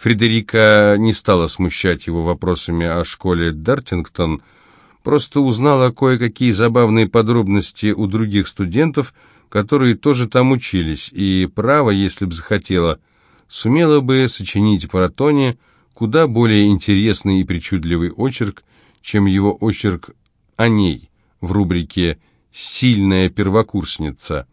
Фредерика не стала смущать его вопросами о школе Дартингтон, просто узнала кое-какие забавные подробности у других студентов, которые тоже там учились, и право, если бы захотела, сумела бы сочинить про Тони куда более интересный и причудливый очерк, чем его очерк о ней в рубрике «Сильная первокурсница».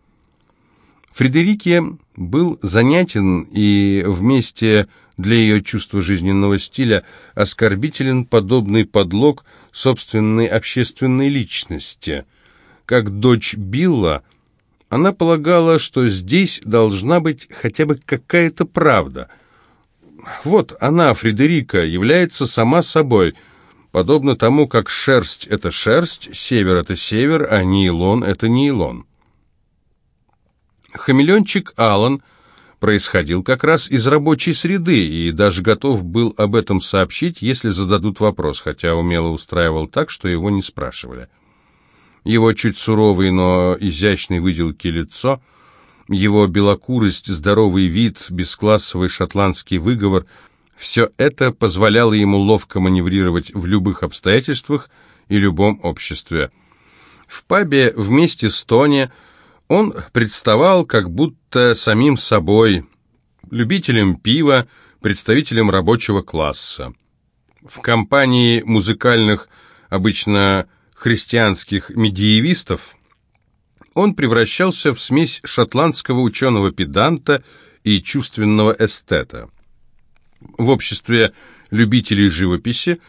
Фредерике был занятен и вместе для ее чувства жизненного стиля оскорбителен подобный подлог собственной общественной личности. Как дочь Билла, она полагала, что здесь должна быть хотя бы какая-то правда. Вот она, Фредерика, является сама собой, подобно тому, как шерсть — это шерсть, север — это север, а нейлон — это нейлон. Хамелеончик Алан — происходил как раз из рабочей среды и даже готов был об этом сообщить, если зададут вопрос, хотя умело устраивал так, что его не спрашивали. Его чуть суровый, но изящный выделки лицо, его белокурость, здоровый вид, бесклассовый шотландский выговор – все это позволяло ему ловко маневрировать в любых обстоятельствах и любом обществе. В пабе вместе с Тони – он представал как будто самим собой, любителем пива, представителем рабочего класса. В компании музыкальных, обычно христианских медиевистов, он превращался в смесь шотландского ученого-педанта и чувственного эстета. В обществе любителей живописи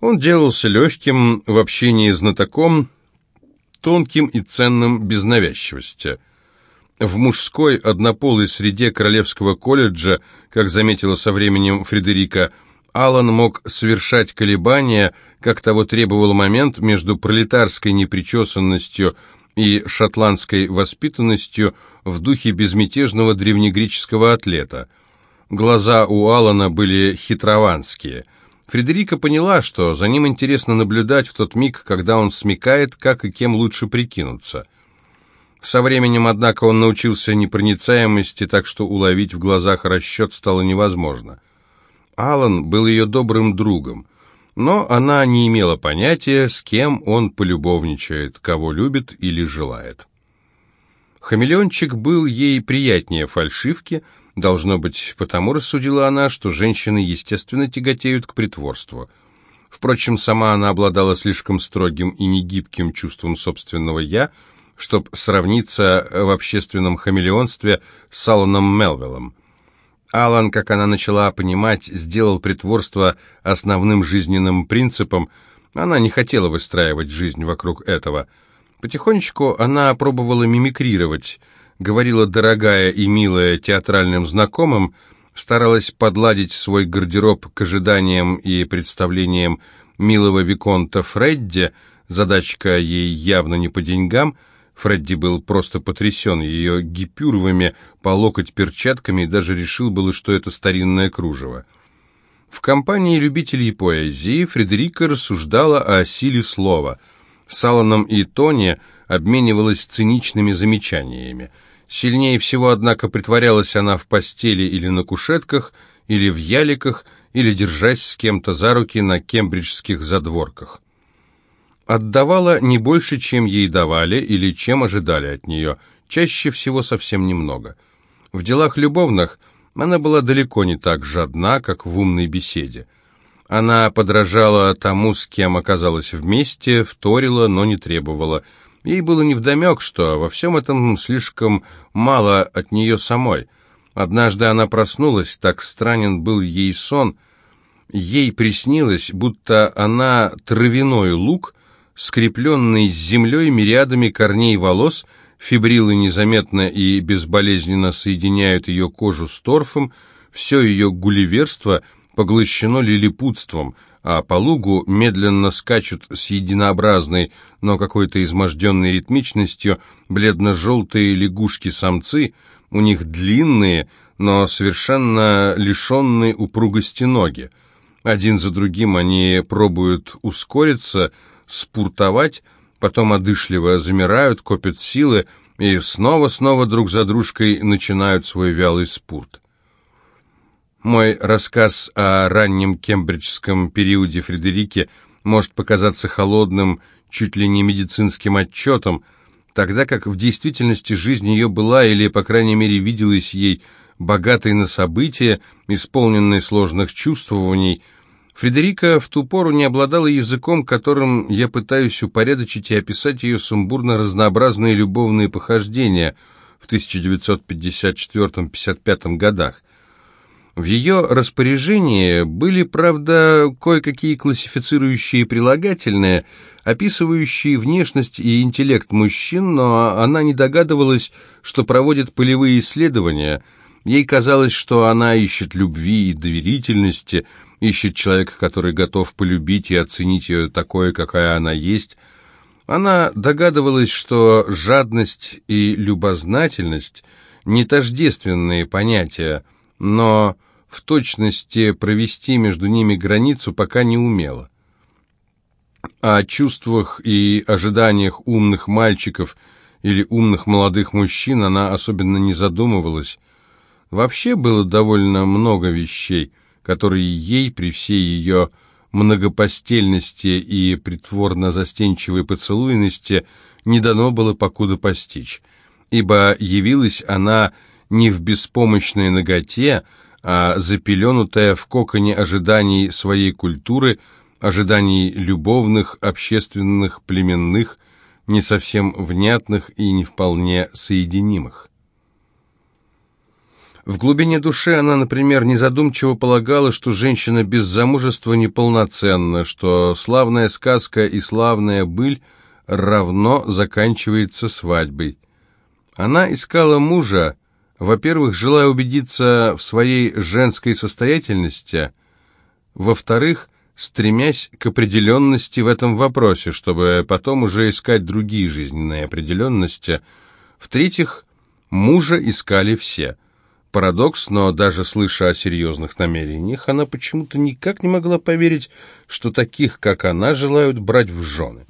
он делался легким в общении знатоком, тонким и ценным без навязчивости. В мужской однополой среде Королевского колледжа, как заметила со временем Фредерика, Аллан мог совершать колебания, как того требовал момент между пролетарской непричесанностью и шотландской воспитанностью в духе безмятежного древнегреческого атлета. Глаза у Алана были хитрованские – Фредерика поняла, что за ним интересно наблюдать в тот миг, когда он смекает, как и кем лучше прикинуться. Со временем, однако, он научился непроницаемости, так что уловить в глазах расчет стало невозможно. Алан был ее добрым другом, но она не имела понятия, с кем он полюбовничает, кого любит или желает. Хамелеончик был ей приятнее фальшивки – Должно быть, потому рассудила она, что женщины, естественно, тяготеют к притворству. Впрочем, сама она обладала слишком строгим и негибким чувством собственного «я», чтобы сравниться в общественном хамелеонстве с Алланом Мелвиллом. Аллан, как она начала понимать, сделал притворство основным жизненным принципом. Она не хотела выстраивать жизнь вокруг этого. Потихонечку она пробовала мимикрировать – говорила дорогая и милая театральным знакомым, старалась подладить свой гардероб к ожиданиям и представлениям милого Виконта Фредди, задачка ей явно не по деньгам, Фредди был просто потрясен ее гипюровыми по локоть перчатками и даже решил было, что это старинное кружево. В компании любителей поэзии Фредерика рассуждала о силе слова. С Алланом и Тони обменивалась циничными замечаниями – Сильнее всего, однако, притворялась она в постели или на кушетках, или в яликах, или держась с кем-то за руки на кембриджских задворках. Отдавала не больше, чем ей давали или чем ожидали от нее, чаще всего совсем немного. В делах любовных она была далеко не так жадна, как в умной беседе. Она подражала тому, с кем оказалась вместе, вторила, но не требовала – Ей было невдомек, что во всем этом слишком мало от нее самой. Однажды она проснулась, так странен был ей сон. Ей приснилось, будто она травяной лук, скрепленный с землей мириадами корней волос, фибрилы незаметно и безболезненно соединяют ее кожу с торфом, все ее гулливерство поглощено лилипутством — а по лугу медленно скачут с единообразной, но какой-то изможденной ритмичностью бледно-желтые лягушки-самцы, у них длинные, но совершенно лишенные упругости ноги. Один за другим они пробуют ускориться, спуртовать, потом одышливо замирают, копят силы и снова-снова друг за дружкой начинают свой вялый спурт. Мой рассказ о раннем кембриджском периоде Фредерике может показаться холодным, чуть ли не медицинским отчетом, тогда как в действительности жизнь ее была, или, по крайней мере, виделась ей богатой на события, исполненной сложных чувствований, Фредерика в ту пору не обладала языком, которым я пытаюсь упорядочить и описать ее сумбурно-разнообразные любовные похождения в 1954-55 годах. В ее распоряжении были, правда, кое-какие классифицирующие прилагательные, описывающие внешность и интеллект мужчин, но она не догадывалась, что проводит полевые исследования. Ей казалось, что она ищет любви и доверительности, ищет человека, который готов полюбить и оценить ее такой, какая она есть. Она догадывалась, что жадность и любознательность – не тождественные понятия, но в точности провести между ними границу пока не умела. О чувствах и ожиданиях умных мальчиков или умных молодых мужчин она особенно не задумывалась. Вообще было довольно много вещей, которые ей при всей ее многопостельности и притворно-застенчивой поцелуйности не дано было покуда постичь, ибо явилась она не в беспомощной ноготе, а запеленутая в коконе ожиданий своей культуры, ожиданий любовных, общественных, племенных, не совсем внятных и не вполне соединимых. В глубине души она, например, незадумчиво полагала, что женщина без замужества неполноценна, что славная сказка и славная быль равно заканчивается свадьбой. Она искала мужа, во-первых, желая убедиться в своей женской состоятельности, во-вторых, стремясь к определенности в этом вопросе, чтобы потом уже искать другие жизненные определенности, в-третьих, мужа искали все. Парадокс, но даже слыша о серьезных намерениях, она почему-то никак не могла поверить, что таких, как она, желают брать в жены.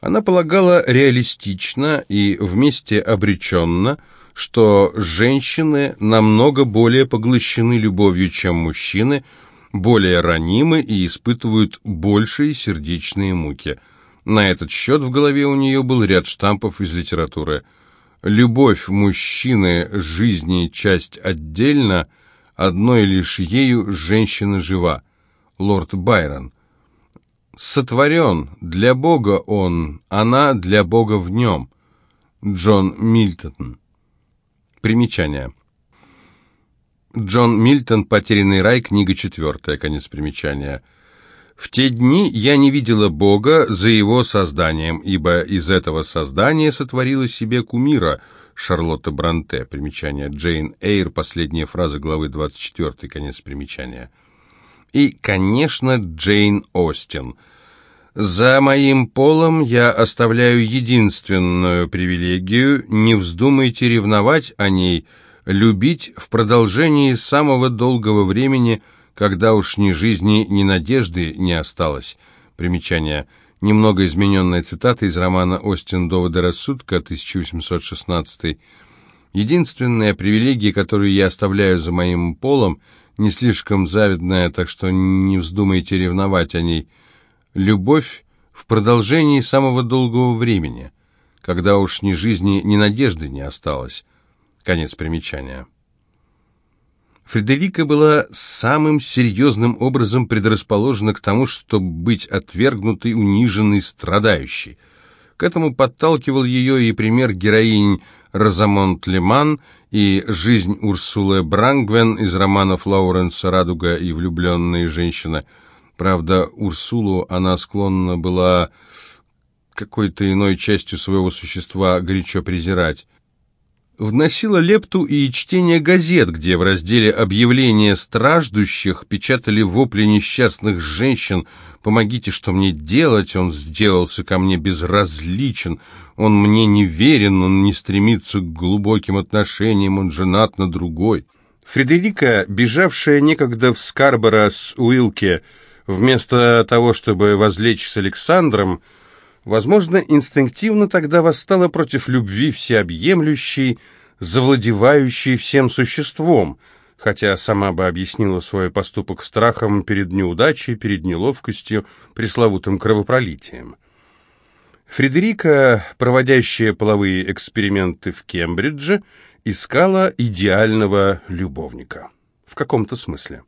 Она полагала реалистично и вместе обреченно – что женщины намного более поглощены любовью, чем мужчины, более ранимы и испытывают большие сердечные муки. На этот счет в голове у нее был ряд штампов из литературы. «Любовь мужчины, жизни часть отдельно, одной лишь ею женщина жива». Лорд Байрон. «Сотворен, для Бога он, она для Бога в нем». Джон Мильтон. Примечание. Джон Мильтон «Потерянный рай», книга четвертая, конец примечания. «В те дни я не видела Бога за его созданием, ибо из этого создания сотворила себе кумира» Шарлотта Бранте, примечание Джейн Эйр, последняя фраза главы 24, конец примечания. И, конечно, Джейн Остин – за моим полом я оставляю единственную привилегию, не вздумайте ревновать о ней, любить в продолжении самого долгого времени, когда уж ни жизни, ни надежды не осталось. Примечание. Немного измененная цитата из романа «Остин. Доводы рассудка», 1816. Единственная привилегия, которую я оставляю за моим полом, не слишком завидная, так что не вздумайте ревновать о ней – Любовь в продолжении самого долгого времени, когда уж ни жизни, ни надежды не осталось. Конец примечания. Фредерика была самым серьезным образом предрасположена к тому, чтобы быть отвергнутой, униженной, страдающей. К этому подталкивал ее и пример героинь Розамонт Леман и жизнь Урсулы Брангвен из романов Лауренса «Радуга» и «Влюбленная женщина», Правда, Урсулу она склонна была какой-то иной частью своего существа горячо презирать. Вносила лепту и чтение газет, где в разделе «Объявления страждущих» печатали вопли несчастных женщин «Помогите, что мне делать? Он сделался ко мне безразличен, он мне не верен, он не стремится к глубоким отношениям, он женат на другой». Фредерика, бежавшая некогда в Скарборо с Уилке, вместо того, чтобы возлечь с Александром, возможно, инстинктивно тогда восстала против любви всеобъемлющей, завладевающей всем существом, хотя сама бы объяснила свой поступок страхом перед неудачей, перед неловкостью, пресловутым кровопролитием. Фредерика, проводящая половые эксперименты в Кембридже, искала идеального любовника. В каком-то смысле.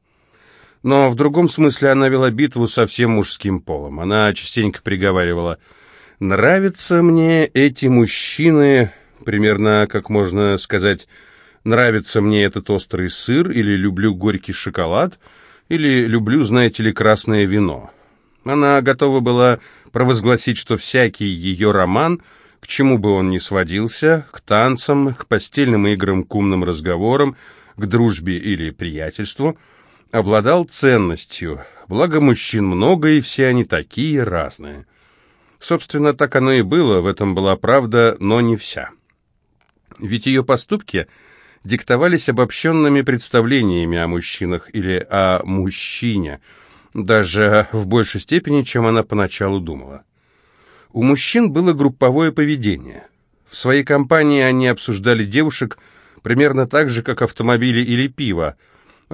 Но в другом смысле она вела битву со всем мужским полом. Она частенько приговаривала «Нравятся мне эти мужчины», примерно, как можно сказать, «Нравится мне этот острый сыр» или «Люблю горький шоколад» или «Люблю, знаете ли, красное вино». Она готова была провозгласить, что всякий ее роман, к чему бы он ни сводился, к танцам, к постельным играм, к умным разговорам, к дружбе или приятельству, обладал ценностью, благо мужчин много, и все они такие разные. Собственно, так оно и было, в этом была правда, но не вся. Ведь ее поступки диктовались обобщенными представлениями о мужчинах или о мужчине – даже в большей степени, чем она поначалу думала. У мужчин было групповое поведение. В своей компании они обсуждали девушек примерно так же, как автомобили или пиво,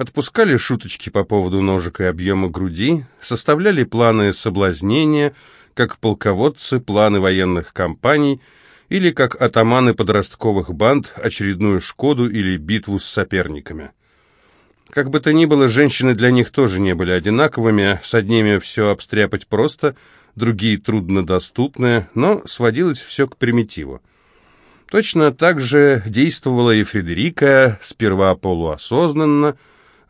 отпускали шуточки по поводу ножек и объема груди, составляли планы соблазнения, как полководцы планы военных компаний или как атаманы подростковых банд очередную «Шкоду» или битву с соперниками. Как бы то ни было, женщины для них тоже не были одинаковыми, с одними все обстряпать просто, другие труднодоступны, но сводилось все к примитиву. Точно так же действовала и Фредерика, сперва полуосознанно,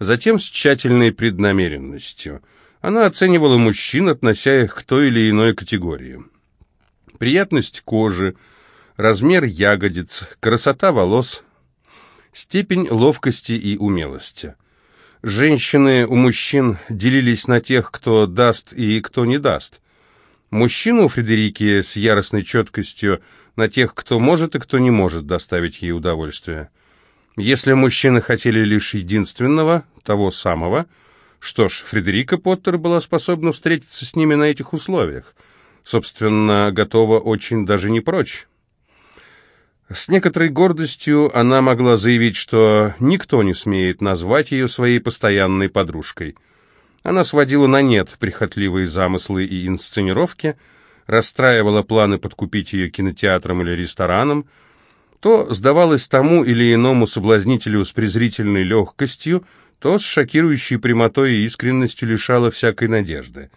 затем с тщательной преднамеренностью. Она оценивала мужчин, относя их к той или иной категории. Приятность кожи, размер ягодиц, красота волос, степень ловкости и умелости. Женщины у мужчин делились на тех, кто даст и кто не даст. Мужчину Фредерики с яростной четкостью на тех, кто может и кто не может доставить ей удовольствие. Если мужчины хотели лишь единственного, того самого, что ж, Фредерика Поттер была способна встретиться с ними на этих условиях. Собственно, готова очень даже не прочь. С некоторой гордостью она могла заявить, что никто не смеет назвать ее своей постоянной подружкой. Она сводила на нет прихотливые замыслы и инсценировки, расстраивала планы подкупить ее кинотеатром или рестораном, то сдавалась тому или иному соблазнителю с презрительной легкостью, то с шокирующей прямотой и искренностью лишала всякой надежды.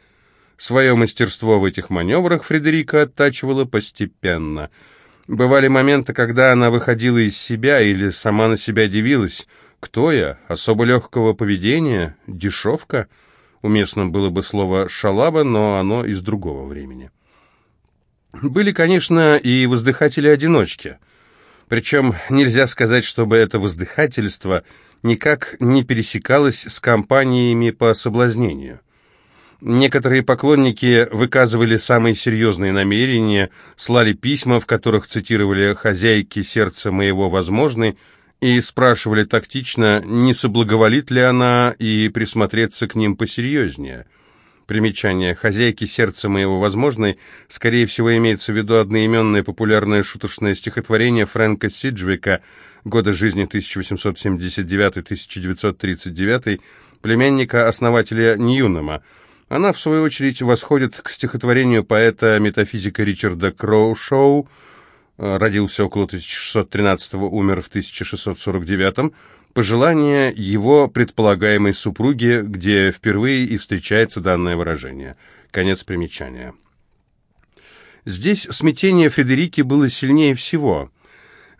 Свое мастерство в этих маневрах Фредерика оттачивала постепенно – Бывали моменты, когда она выходила из себя или сама на себя дивилась. Кто я? Особо легкого поведения? Дешевка? Уместно было бы слово «шалаба», но оно из другого времени. Были, конечно, и воздыхатели-одиночки. Причем нельзя сказать, чтобы это воздыхательство никак не пересекалось с компаниями по соблазнению. Некоторые поклонники выказывали самые серьезные намерения, слали письма, в которых цитировали «хозяйки сердца моего возможной», и спрашивали тактично, не соблаговолит ли она и присмотреться к ним посерьезнее. Примечание. «Хозяйки сердца моего возможной» скорее всего имеется в виду одноименное популярное шуточное стихотворение Фрэнка Сиджвика года жизни 1879-1939, племянника основателя Ньюнема, она, в свою очередь, восходит к стихотворению поэта-метафизика Ричарда Кроушоу, э, родился около 1613-го, умер в 1649-м, пожелание его предполагаемой супруги, где впервые и встречается данное выражение. Конец примечания. Здесь смятение Фредерики было сильнее всего.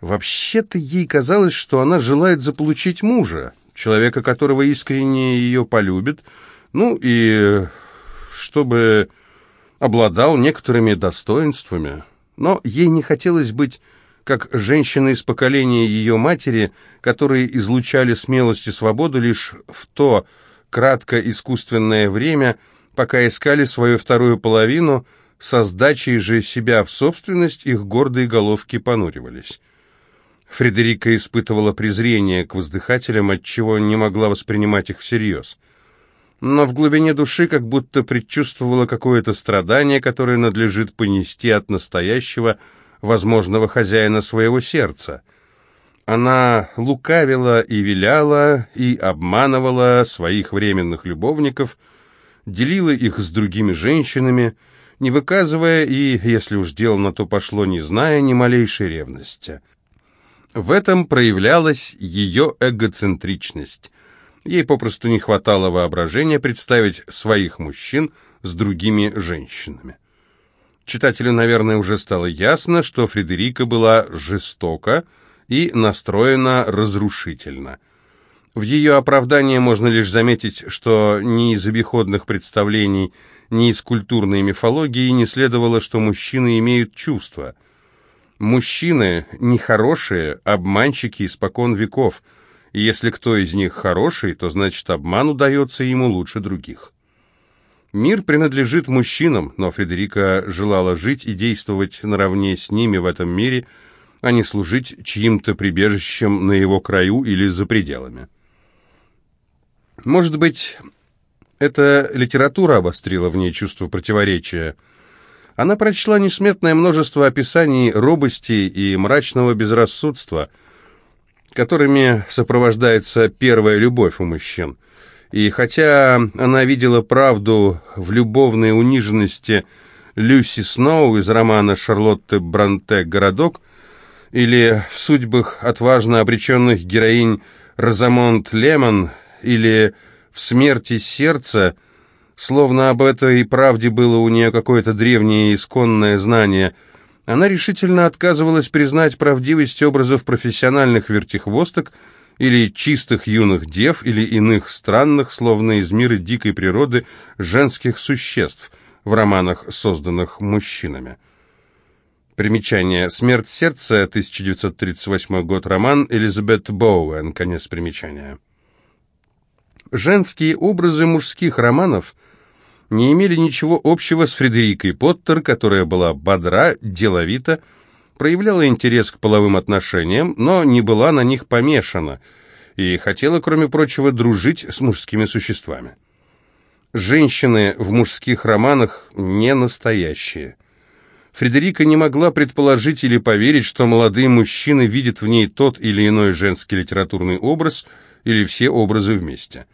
Вообще-то ей казалось, что она желает заполучить мужа, человека, которого искренне ее полюбит, ну и чтобы обладал некоторыми достоинствами, но ей не хотелось быть как женщины из поколения ее матери, которые излучали смелость и свободу лишь в то кратко искусственное время, пока искали свою вторую половину, со сдачей же себя в собственность их гордые головки понуривались. Фредерика испытывала презрение к воздыхателям, отчего не могла воспринимать их всерьез но в глубине души как будто предчувствовала какое-то страдание, которое надлежит понести от настоящего, возможного хозяина своего сердца. Она лукавила и виляла, и обманывала своих временных любовников, делила их с другими женщинами, не выказывая и, если уж дело на то пошло, не зная ни малейшей ревности. В этом проявлялась ее эгоцентричность. Ей попросту не хватало воображения представить своих мужчин с другими женщинами. Читателю, наверное, уже стало ясно, что Фредерика была жестока и настроена разрушительно. В ее оправдание можно лишь заметить, что ни из обиходных представлений, ни из культурной мифологии не следовало, что мужчины имеют чувства. Мужчины нехорошие, обманщики испокон веков, и если кто из них хороший, то значит обман удается ему лучше других. Мир принадлежит мужчинам, но Фредерика желала жить и действовать наравне с ними в этом мире, а не служить чьим-то прибежищем на его краю или за пределами. Может быть, эта литература обострила в ней чувство противоречия. Она прочла несметное множество описаний робости и мрачного безрассудства, которыми сопровождается первая любовь у мужчин – и хотя она видела правду в любовной униженности Люси Сноу из романа Шарлотты Бранте «Городок» или в судьбах отважно обреченных героинь Розамонд Лемон или в «Смерти сердца», словно об этой правде было у нее какое-то древнее исконное знание, она решительно отказывалась признать правдивость образов профессиональных вертихвосток, или чистых юных дев, или иных странных, словно из мира дикой природы, женских существ в романах, созданных мужчинами. Примечание. «Смерть сердца», 1938 год, роман Элизабет Боуэн, конец примечания. Женские образы мужских романов не имели ничего общего с Фредерикой Поттер, которая была бодра, деловита, проявляла интерес к половым отношениям, но не была на них помешана и хотела, кроме прочего, дружить с мужскими существами. Женщины в мужских романах не настоящие. Фредерика не могла предположить или поверить, что молодые мужчины видят в ней тот или иной женский литературный образ или все образы вместе.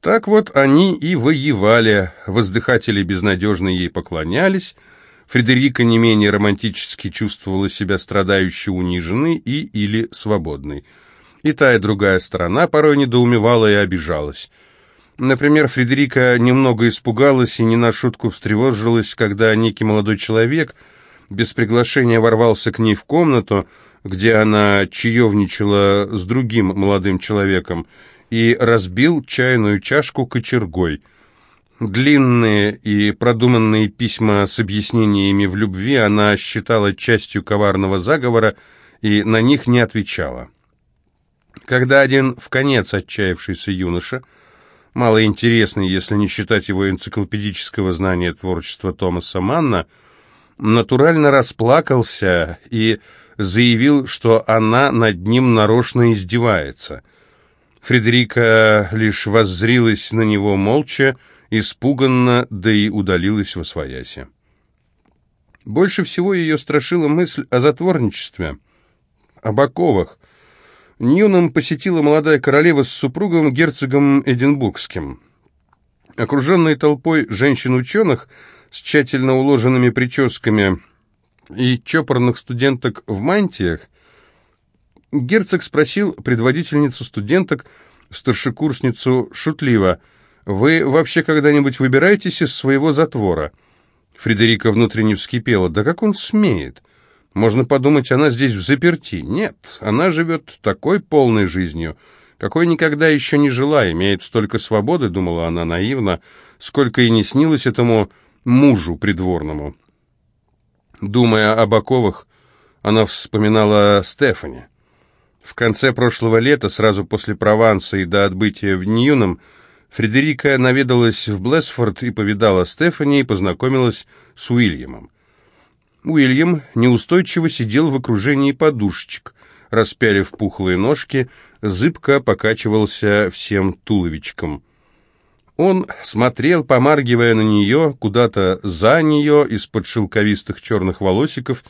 Так вот они и воевали, воздыхатели безнадежно ей поклонялись, Фредерика не менее романтически чувствовала себя страдающей, униженной и или свободной. И та, и другая сторона порой недоумевала и обижалась. Например, Фредерика немного испугалась и не на шутку встревожилась, когда некий молодой человек без приглашения ворвался к ней в комнату, где она чаевничала с другим молодым человеком, и разбил чайную чашку кочергой – Длинные и продуманные письма с объяснениями в любви она считала частью коварного заговора и на них не отвечала. Когда один в конец отчаявшийся юноша, малоинтересный, если не считать его энциклопедического знания творчества Томаса Манна, натурально расплакался и заявил, что она над ним нарочно издевается. Фредерика лишь воззрилась на него молча, испуганно, да и удалилась во свояси. Больше всего ее страшила мысль о затворничестве, об оковах. Ньюном посетила молодая королева с супругом герцогом Эдинбургским. Окруженной толпой женщин-ученых с тщательно уложенными прическами и чопорных студенток в мантиях, герцог спросил предводительницу студенток, старшекурсницу, шутливо – вы вообще когда-нибудь выбираетесь из своего затвора?» Фредерика внутренне вскипела. «Да как он смеет? Можно подумать, она здесь в заперти. Нет, она живет такой полной жизнью, какой никогда еще не жила, имеет столько свободы, думала она наивно, сколько и не снилось этому мужу придворному». Думая об оковах, она вспоминала Стефани. В конце прошлого лета, сразу после Прованса и до отбытия в Ньюном, Фредерика наведалась в Блэсфорд и повидала Стефани и познакомилась с Уильямом. Уильям неустойчиво сидел в окружении подушечек, распялив пухлые ножки, зыбко покачивался всем туловичком. Он смотрел, помаргивая на нее, куда-то за нее, из-под шелковистых черных волосиков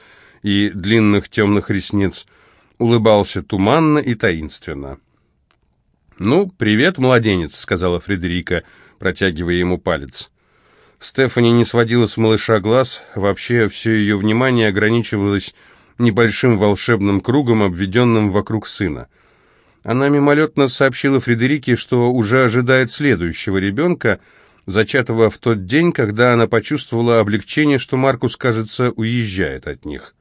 и длинных темных ресниц, улыбался туманно и таинственно. «Ну, привет, младенец», — сказала Фредерика, протягивая ему палец. Стефани не сводила с малыша глаз, вообще все ее внимание ограничивалось небольшим волшебным кругом, обведенным вокруг сына. Она мимолетно сообщила Фредерике, что уже ожидает следующего ребенка, зачатого в тот день, когда она почувствовала облегчение, что Маркус, кажется, уезжает от них.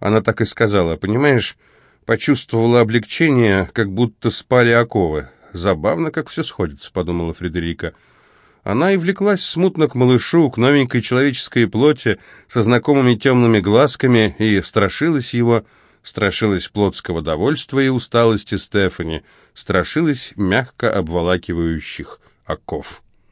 Она так и сказала, понимаешь, почувствовала облегчение, как будто спали оковы. Забавно, как все сходится, подумала Фредерика. Она и влеклась смутно к малышу, к новенькой человеческой плоти, со знакомыми темными глазками, и страшилась его, страшилась плотского довольства и усталости Стефани, страшилась мягко обволакивающих оков.